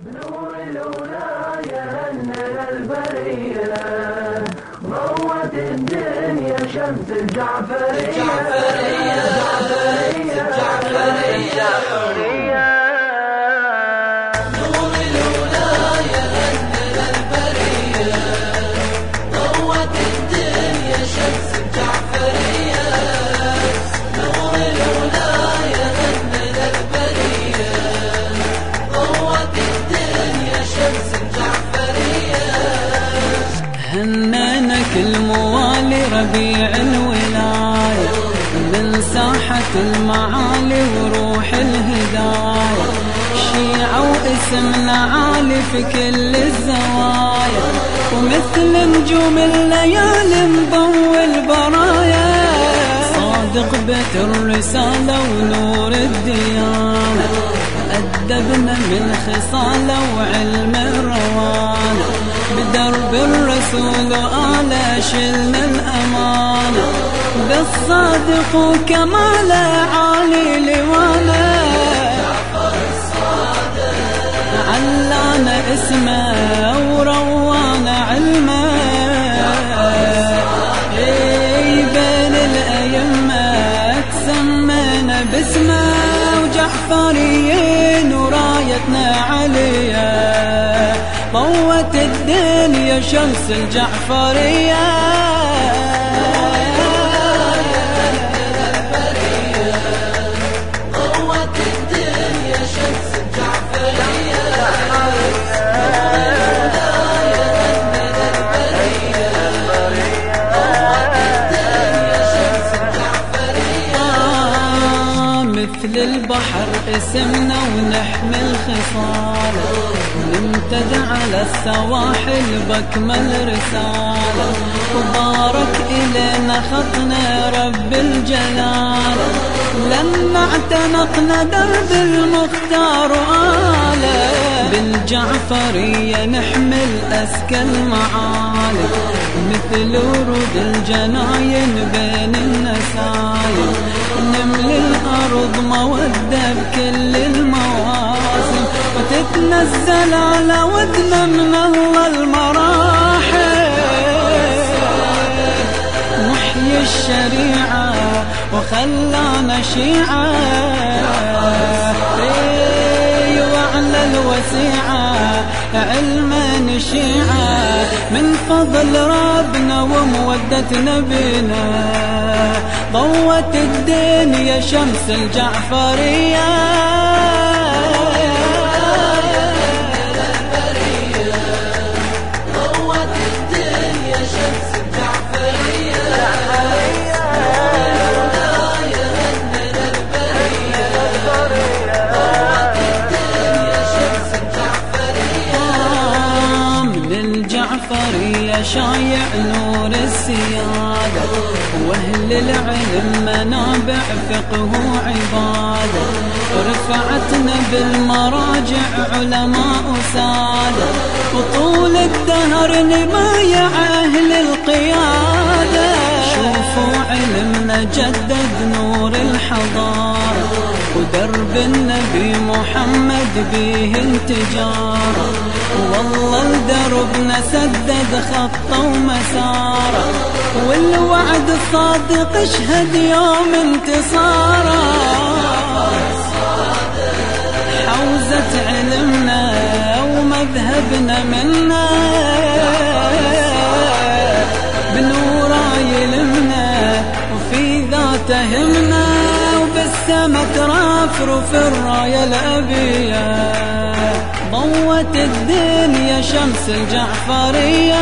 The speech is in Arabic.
بنور الولاية هننا البرية. ضوت الدنيا شمس الجعفرية. الجعفرية الجعفرية هنانا كل موالي ربيع الولاية من ساحة المعالي وروح الهداية. شيعة واسمنا عالي في كل الزوايا ومثل نجوم الليالي مضوي البرايا. صادق بيت الرسالة ونور الديانة أدبنا من خصالة وعلم بدرب الرسول وآله شلنا الأمانة بالصادق وكماله عالي لوانا علانا اسمه وروانا علمه. بين الأئمة تسمينا باسمه وجعفريين ورايتنا عليا ضوت الدنيا شمس الجعفرية. مثل البحر اسمنا ونحمل خصاله نمتد على السواحل بكمل رسالة وبارك إلينا خطنا رب الجلال. لما اعتنقنا درب المختار وآله بالجعفرية نحمل أزكى المعالي مثل ورود الجناين بين نملي الأرض مودة بكل المواسم وتتنزل على ودنا من الله المراحل. محيي الشريعة وخلانا شيعة إي وعلى الوسيعة علما شيعة فضل ربنا ومودة نبينا. ضوت الدنيا شمس الجعفرية. من الجعفرية شايع نور السيادة وأهل العلم منابع فقه وعبادة رفعتنا بالمراجع علماء وسادة وطول الدهر نبايع أهل القيادة. شوفوا علمنا جدد نور الحضارة ودرب النبي محمد بيه انتجاره والله لدربنا سدد خطه ومسارة. والوعد الصادق اشهد يوم انتصارة. حوزة علمنا ومذهبنا منا. ترفرف الراية الأبية. ضوت الدنيا شمس الجعفرية.